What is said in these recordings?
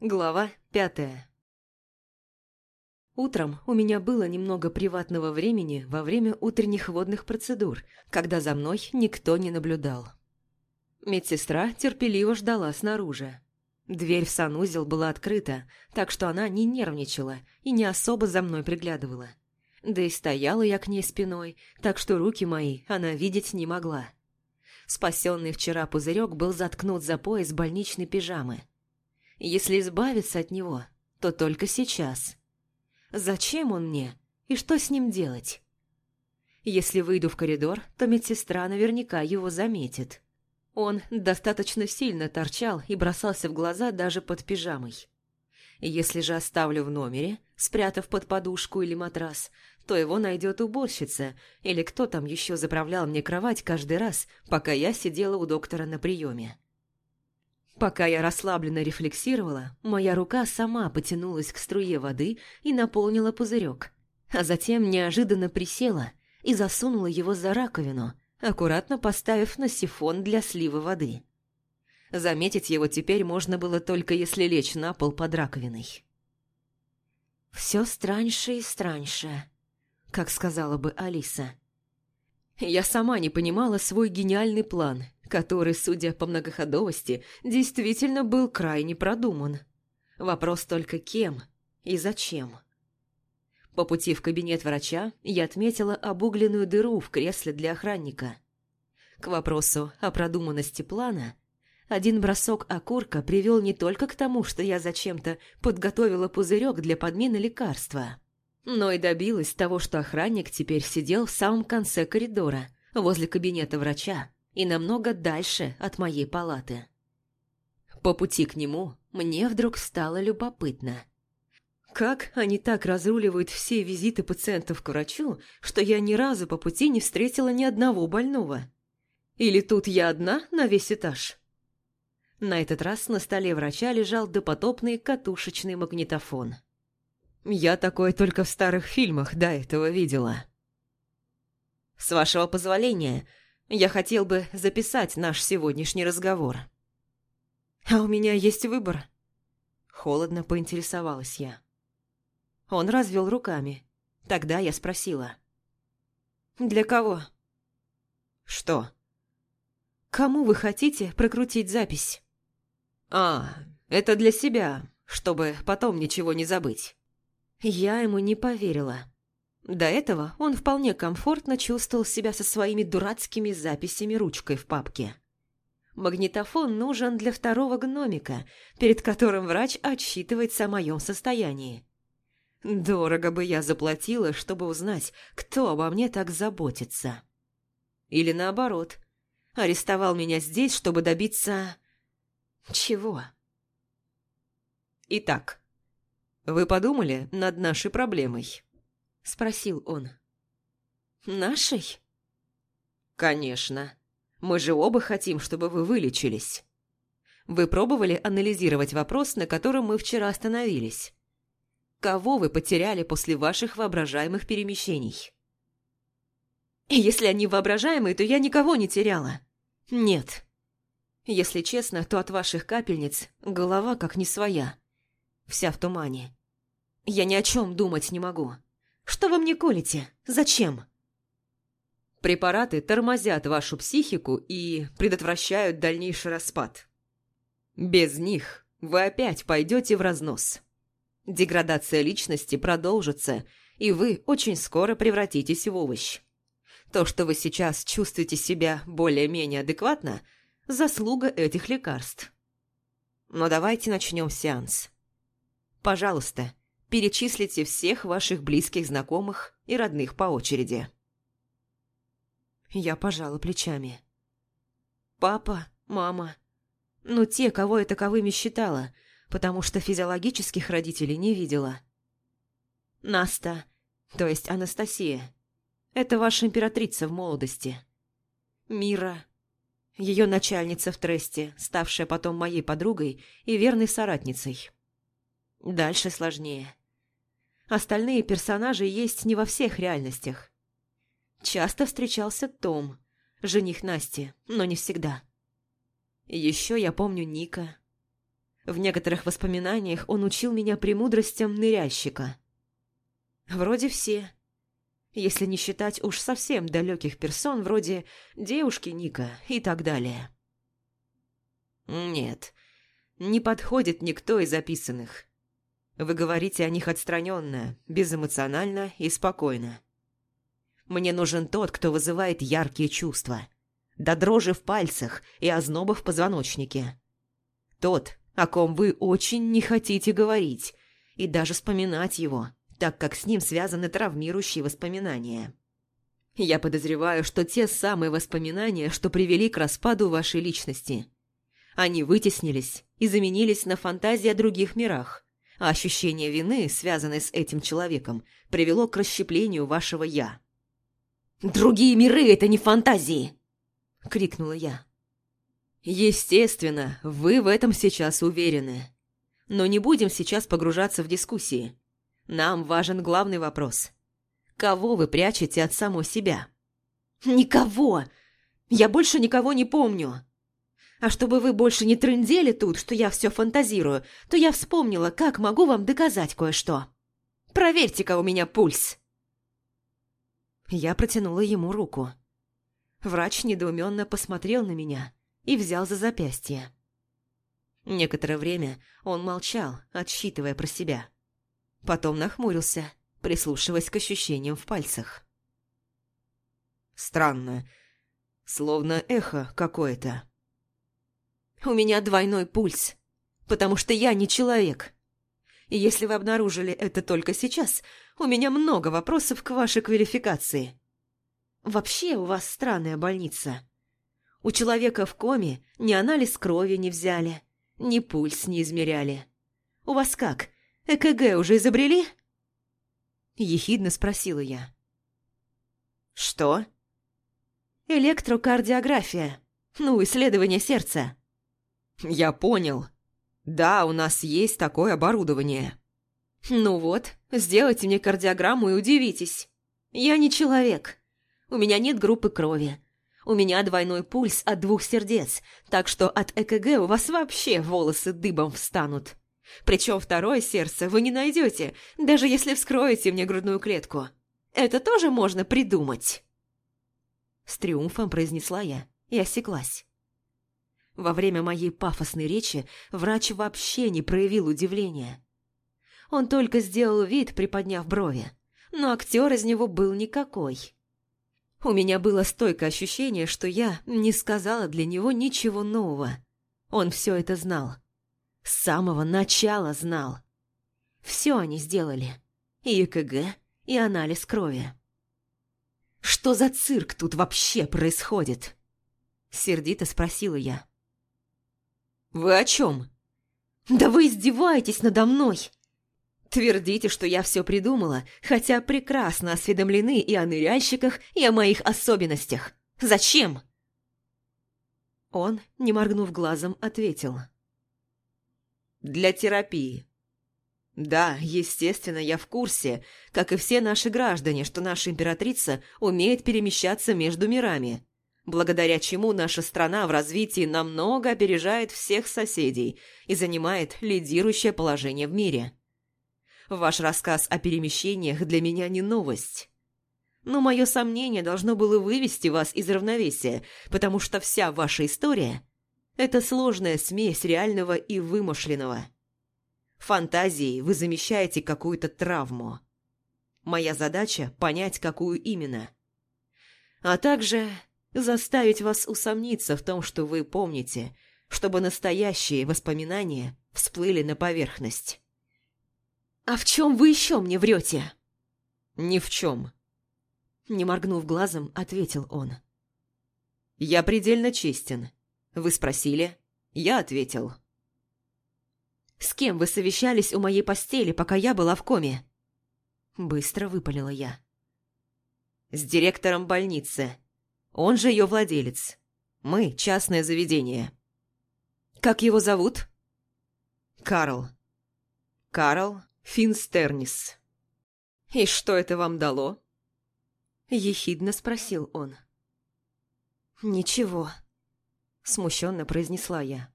Глава пятая Утром у меня было немного приватного времени во время утренних водных процедур, когда за мной никто не наблюдал. Медсестра терпеливо ждала снаружи. Дверь в санузел была открыта, так что она не нервничала и не особо за мной приглядывала. Да и стояла я к ней спиной, так что руки мои она видеть не могла. Спасенный вчера пузырек был заткнут за пояс больничной пижамы – если избавиться от него, то только сейчас. Зачем он мне и что с ним делать? Если выйду в коридор, то медсестра наверняка его заметит. Он достаточно сильно торчал и бросался в глаза даже под пижамой. Если же оставлю в номере, спрятав под подушку или матрас, то его найдет уборщица или кто там еще заправлял мне кровать каждый раз, пока я сидела у доктора на приеме. Пока я расслабленно рефлексировала, моя рука сама потянулась к струе воды и наполнила пузырек, а затем неожиданно присела и засунула его за раковину, аккуратно поставив на сифон для слива воды. Заметить его теперь можно было только если лечь на пол под раковиной. «Все страньше и страньше», как сказала бы Алиса. Я сама не понимала свой гениальный план – который, судя по многоходовости, действительно был крайне продуман. Вопрос только кем и зачем. По пути в кабинет врача я отметила обугленную дыру в кресле для охранника. К вопросу о продуманности плана один бросок окурка привел не только к тому, что я зачем-то подготовила пузырек для подмены лекарства, но и добилась того, что охранник теперь сидел в самом конце коридора, возле кабинета врача, и намного дальше от моей палаты. По пути к нему мне вдруг стало любопытно. Как они так разруливают все визиты пациентов к врачу, что я ни разу по пути не встретила ни одного больного? Или тут я одна на весь этаж? На этот раз на столе врача лежал допотопный катушечный магнитофон. Я такое только в старых фильмах до этого видела. «С вашего позволения, я хотел бы записать наш сегодняшний разговор. А у меня есть выбор. Холодно поинтересовалась я. Он развел руками. Тогда я спросила. «Для кого?» «Что?» «Кому вы хотите прокрутить запись?» «А, это для себя, чтобы потом ничего не забыть». Я ему не поверила. До этого он вполне комфортно чувствовал себя со своими дурацкими записями ручкой в папке. Магнитофон нужен для второго гномика, перед которым врач отчитывается о моем состоянии. Дорого бы я заплатила, чтобы узнать, кто обо мне так заботится. Или наоборот, арестовал меня здесь, чтобы добиться... чего? Итак, вы подумали над нашей проблемой? — спросил он. «Нашей?» «Конечно. Мы же оба хотим, чтобы вы вылечились. Вы пробовали анализировать вопрос, на котором мы вчера остановились? Кого вы потеряли после ваших воображаемых перемещений?» «Если они воображаемые, то я никого не теряла. Нет. Если честно, то от ваших капельниц голова как не своя. Вся в тумане. Я ни о чем думать не могу». Что вы мне колите? Зачем?» Препараты тормозят вашу психику и предотвращают дальнейший распад. Без них вы опять пойдете в разнос. Деградация личности продолжится, и вы очень скоро превратитесь в овощ. То, что вы сейчас чувствуете себя более-менее адекватно, заслуга этих лекарств. Но давайте начнем сеанс. Пожалуйста, перечислите всех ваших близких знакомых и родных по очереди. Я пожала плечами. Папа, мама. Ну, те, кого я таковыми считала, потому что физиологических родителей не видела. Наста, то есть Анастасия. Это ваша императрица в молодости. Мира. Ее начальница в тресте, ставшая потом моей подругой и верной соратницей. Дальше сложнее. Остальные персонажи есть не во всех реальностях. Часто встречался Том, жених Насти, но не всегда. Еще я помню Ника. В некоторых воспоминаниях он учил меня премудростям ныряльщика. Вроде все. Если не считать уж совсем далеких персон, вроде девушки Ника и так далее. Нет, не подходит никто из записанных. Вы говорите о них отстраненно, безэмоционально и спокойно. Мне нужен тот, кто вызывает яркие чувства. До дрожи в пальцах и озноба в позвоночнике. Тот, о ком вы очень не хотите говорить и даже вспоминать его, так как с ним связаны травмирующие воспоминания. Я подозреваю, что те самые воспоминания, что привели к распаду вашей личности. Они вытеснились и заменились на фантазии о других мирах – а ощущение вины, связанное с этим человеком, привело к расщеплению вашего «я». «Другие миры — это не фантазии!» — крикнула я. Естественно, вы в этом сейчас уверены. Но не будем сейчас погружаться в дискуссии. Нам важен главный вопрос. Кого вы прячете от самого себя? Никого! Я больше никого не помню. А чтобы вы больше не трындели тут, что я все фантазирую, то я вспомнила, как могу вам доказать кое-что. Проверьте-ка у меня пульс!» Я протянула ему руку. Врач недоуменно посмотрел на меня и взял за запястье. Некоторое время он молчал, отсчитывая про себя. Потом нахмурился, прислушиваясь к ощущениям в пальцах. «Странно. Словно эхо какое-то», у меня двойной пульс, потому что я не человек. И если вы обнаружили это только сейчас, у меня много вопросов к вашей квалификации. Вообще у вас странная больница. У человека в коме ни анализ крови не взяли, ни пульс не измеряли. У вас как, ЭКГ уже изобрели?» Ехидно спросила я. «Что?» «Электрокардиография. Ну, исследование сердца. «Я понял. Да, у нас есть такое оборудование». «Ну вот, сделайте мне кардиограмму и удивитесь. Я не человек. У меня нет группы крови. У меня двойной пульс от двух сердец, так что от ЭКГ у вас вообще волосы дыбом встанут. Причем второе сердце вы не найдете, даже если вскроете мне грудную клетку. Это тоже можно придумать». С триумфом произнесла я и осеклась. Во время моей пафосной речи врач вообще не проявил удивления. Он только сделал вид, приподняв брови, но актер из него был никакой. У меня было стойкое ощущение, что я не сказала для него ничего нового. Он все это знал. С самого начала знал. Все они сделали. И ЕКГ, и анализ крови. «Что за цирк тут вообще происходит?» Сердито спросила я. «Вы о чем?» «Да вы издеваетесь надо мной!» Твердите, что я все придумала, хотя прекрасно осведомлены и о ныряльщиках, и о моих особенностях. Зачем?» Он, не моргнув глазом, ответил. «Для терапии. Да, естественно, я в курсе, как и все наши граждане, что наша императрица умеет перемещаться между мирами благодаря чему наша страна в развитии намного опережает всех соседей и занимает лидирующее положение в мире. Ваш рассказ о перемещениях для меня не новость. Но мое сомнение должно было вывести вас из равновесия, потому что вся ваша история – это сложная смесь реального и вымышленного. Фантазией вы замещаете какую-то травму. Моя задача – понять, какую именно. А также заставить вас усомниться в том, что вы помните, чтобы настоящие воспоминания всплыли на поверхность. «А в чем вы еще мне врете?» «Ни в чем», — не моргнув глазом, ответил он. «Я предельно честен. Вы спросили, я ответил». «С кем вы совещались у моей постели, пока я была в коме?» Быстро выпалила я. «С директором больницы», он же ее владелец. Мы – частное заведение. Как его зовут? Карл. Карл Финстернис. И что это вам дало? Ехидно спросил он. Ничего. Смущенно произнесла я.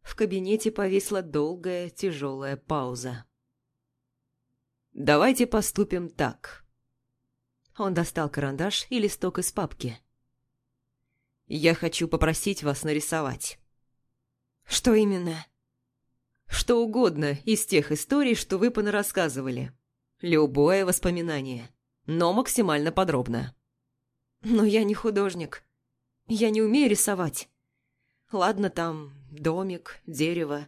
В кабинете повисла долгая, тяжелая пауза. «Давайте поступим так», он достал карандаш и листок из папки. «Я хочу попросить вас нарисовать». «Что именно?» «Что угодно из тех историй, что вы понарассказывали. Любое воспоминание, но максимально подробно». «Но я не художник. Я не умею рисовать. Ладно, там домик, дерево,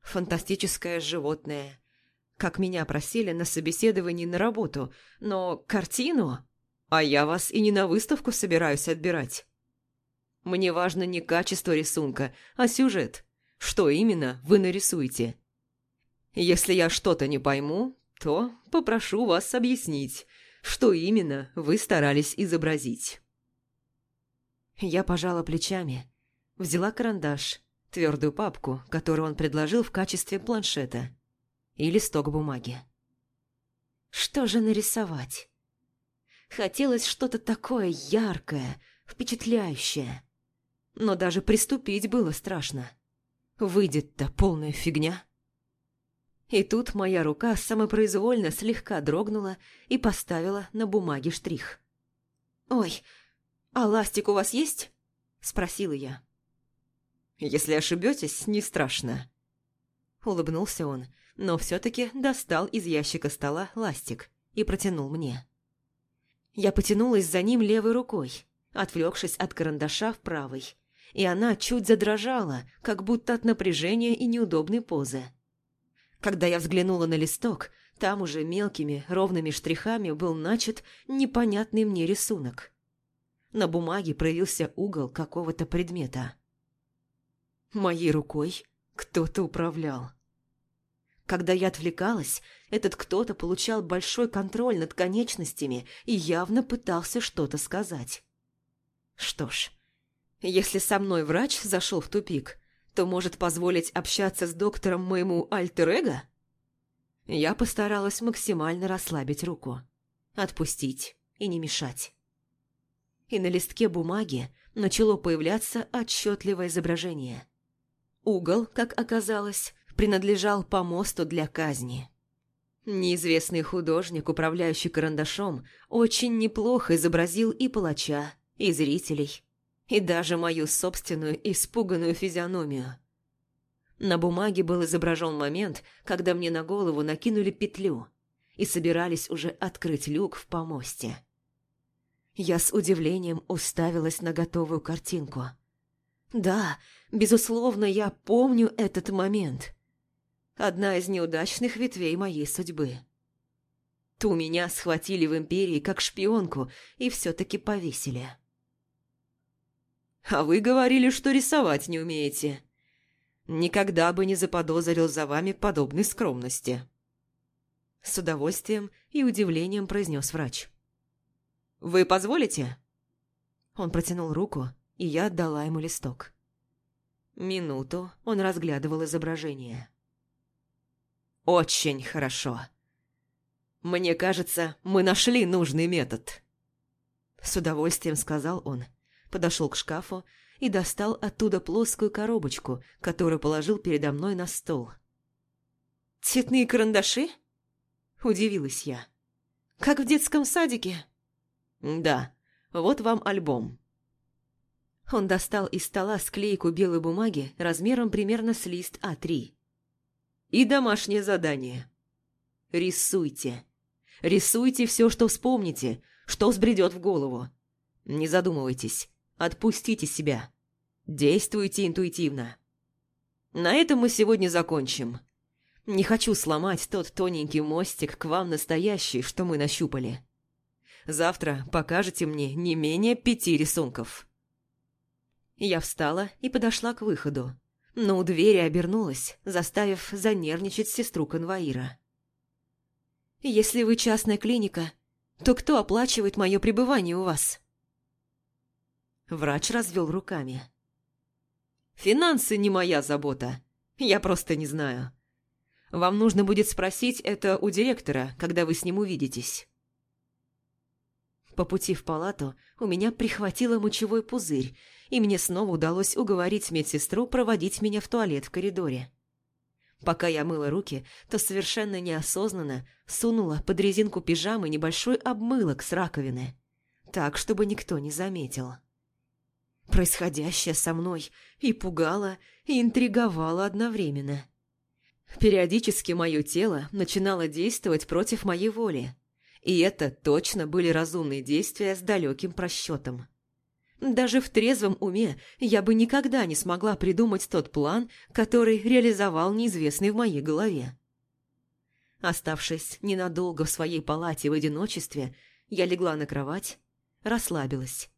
фантастическое животное, как меня просили на собеседовании на работу, но картину... А я вас и не на выставку собираюсь отбирать. Мне важно не качество рисунка, а сюжет. Что именно вы нарисуете? Если я что-то не пойму, то попрошу вас объяснить, что именно вы старались изобразить. Я пожала плечами, взяла карандаш, твердую папку, которую он предложил в качестве планшета – и листок бумаги. Что же нарисовать? Хотелось что-то такое яркое, впечатляющее. Но даже приступить было страшно. Выйдет-то полная фигня. И тут моя рука самопроизвольно слегка дрогнула и поставила на бумаге штрих. «Ой, а ластик у вас есть?» – спросила я. «Если ошибетесь, не страшно», Улыбнулся он, но все-таки достал из ящика стола ластик и протянул мне. Я потянулась за ним левой рукой, отвлекшись от карандаша в правой, и она чуть задрожала, как будто от напряжения и неудобной позы. Когда я взглянула на листок, там уже мелкими ровными штрихами был начат непонятный мне рисунок. На бумаге проявился угол какого-то предмета. Моей рукой кто-то управлял. Когда я отвлекалась, этот кто-то получал большой контроль над конечностями и явно пытался что-то сказать. Что ж, если со мной врач зашел в тупик, то может позволить общаться с доктором моему альтер -эго? Я постаралась максимально расслабить руку, отпустить и не мешать. И на листке бумаги начало появляться отчетливое изображение – Угол, как оказалось, принадлежал помосту для казни. Неизвестный художник, управляющий карандашом, очень неплохо изобразил и палача, и зрителей, и даже мою собственную испуганную физиономию. На бумаге был изображен момент, когда мне на голову накинули петлю и собирались уже открыть люк в помосте. Я с удивлением уставилась на готовую картинку – да, безусловно, я помню этот момент. Одна из неудачных ветвей моей судьбы. Ту меня схватили в Империи как шпионку и все-таки повесили. А вы говорили, что рисовать не умеете. Никогда бы не заподозрил за вами подобной скромности. С удовольствием и удивлением произнес врач. «Вы позволите?» Он протянул руку, и я отдала ему листок. Минуту он разглядывал изображение. «Очень хорошо. Мне кажется, мы нашли нужный метод». С удовольствием сказал он, подошел к шкафу и достал оттуда плоскую коробочку, которую положил передо мной на стол. «Цветные карандаши?» – удивилась я. «Как в детском садике?» «Да, вот вам альбом. Он достал из стола склейку белой бумаги размером примерно с лист А3. «И домашнее задание. Рисуйте. Рисуйте все, что вспомните, что взбредет в голову. Не задумывайтесь. Отпустите себя. Действуйте интуитивно. На этом мы сегодня закончим. Не хочу сломать тот тоненький мостик к вам настоящий, что мы нащупали. Завтра покажете мне не менее пяти рисунков». Я встала и подошла к выходу, но у двери обернулась, заставив занервничать сестру конвоира. «Если вы частная клиника, то кто оплачивает мое пребывание у вас?» Врач развел руками. «Финансы не моя забота. Я просто не знаю. Вам нужно будет спросить это у директора, когда вы с ним увидитесь». По пути в палату у меня прихватило мочевой пузырь, и мне снова удалось уговорить медсестру проводить меня в туалет в коридоре. Пока я мыла руки, то совершенно неосознанно сунула под резинку пижамы небольшой обмылок с раковины, так, чтобы никто не заметил. Происходящее со мной и пугало, и интриговало одновременно. Периодически мое тело начинало действовать против моей воли – и это точно были разумные действия с далеким просчетом. Даже в трезвом уме я бы никогда не смогла придумать тот план, который реализовал неизвестный в моей голове. Оставшись ненадолго в своей палате в одиночестве, я легла на кровать, расслабилась.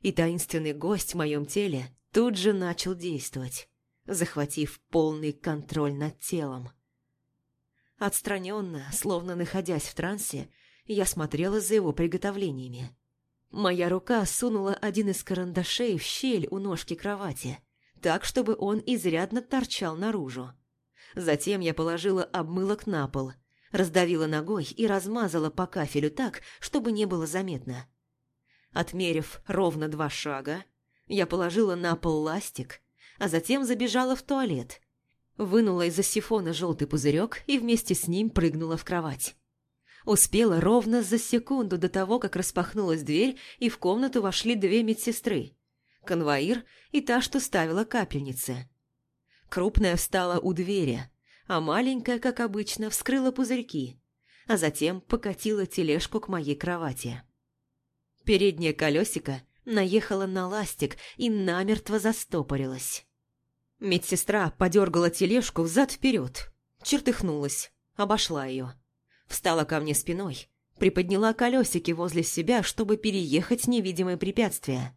И таинственный гость в моем теле тут же начал действовать, захватив полный контроль над телом. Отстраненно, словно находясь в трансе, я смотрела за его приготовлениями. Моя рука сунула один из карандашей в щель у ножки кровати, так, чтобы он изрядно торчал наружу. Затем я положила обмылок на пол, раздавила ногой и размазала по кафелю так, чтобы не было заметно. Отмерив ровно два шага, я положила на пол ластик, а затем забежала в туалет, вынула из-за сифона желтый пузырек и вместе с ним прыгнула в кровать. Успела ровно за секунду до того, как распахнулась дверь, и в комнату вошли две медсестры. Конвоир и та, что ставила капельницы. Крупная встала у двери, а маленькая, как обычно, вскрыла пузырьки, а затем покатила тележку к моей кровати. Переднее колесико наехало на ластик и намертво застопорилось. Медсестра подергала тележку взад-вперед, чертыхнулась, обошла ее встала ко мне спиной, приподняла колесики возле себя, чтобы переехать невидимое препятствие.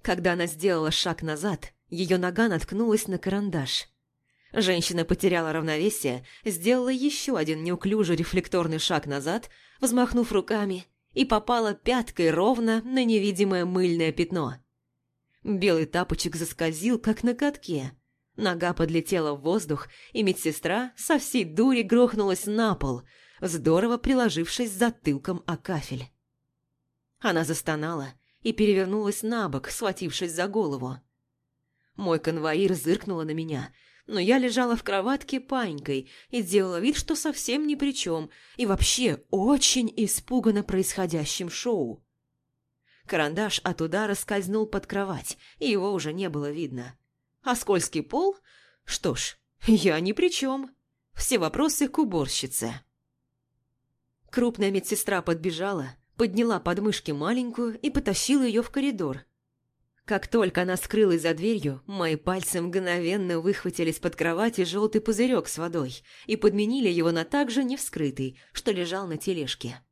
Когда она сделала шаг назад, ее нога наткнулась на карандаш. Женщина потеряла равновесие, сделала еще один неуклюжий рефлекторный шаг назад, взмахнув руками, и попала пяткой ровно на невидимое мыльное пятно. Белый тапочек заскользил, как на катке. Нога подлетела в воздух, и медсестра со всей дури грохнулась на пол – здорово приложившись затылком о кафель. Она застонала и перевернулась на бок, схватившись за голову. Мой конвоир зыркнула на меня, но я лежала в кроватке панькой и делала вид, что совсем ни при чем, и вообще очень испугана происходящим шоу. Карандаш от удара скользнул под кровать, и его уже не было видно. А скользкий пол? Что ж, я ни при чем. Все вопросы к уборщице. Крупная медсестра подбежала, подняла подмышки маленькую и потащила ее в коридор. Как только она скрылась за дверью, мои пальцы мгновенно выхватили из-под кровати желтый пузырек с водой и подменили его на также невскрытый, что лежал на тележке.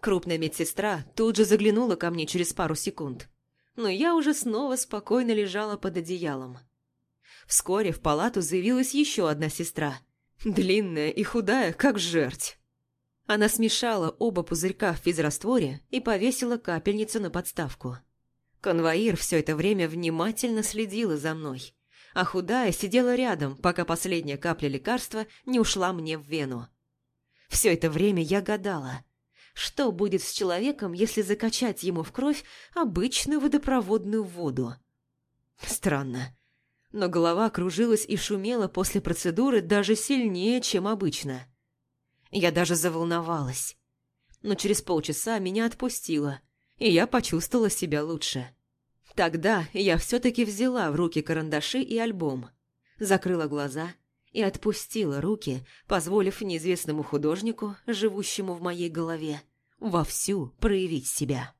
Крупная медсестра тут же заглянула ко мне через пару секунд, но я уже снова спокойно лежала под одеялом. Вскоре в палату заявилась еще одна сестра, длинная и худая, как жерть. Она смешала оба пузырька в физрастворе и повесила капельницу на подставку. Конвоир все это время внимательно следила за мной, а худая сидела рядом, пока последняя капля лекарства не ушла мне в вену. Все это время я гадала, что будет с человеком, если закачать ему в кровь обычную водопроводную воду. Странно, но голова кружилась и шумела после процедуры даже сильнее, чем обычно – я даже заволновалась. Но через полчаса меня отпустило, и я почувствовала себя лучше. Тогда я все-таки взяла в руки карандаши и альбом, закрыла глаза и отпустила руки, позволив неизвестному художнику, живущему в моей голове, вовсю проявить себя.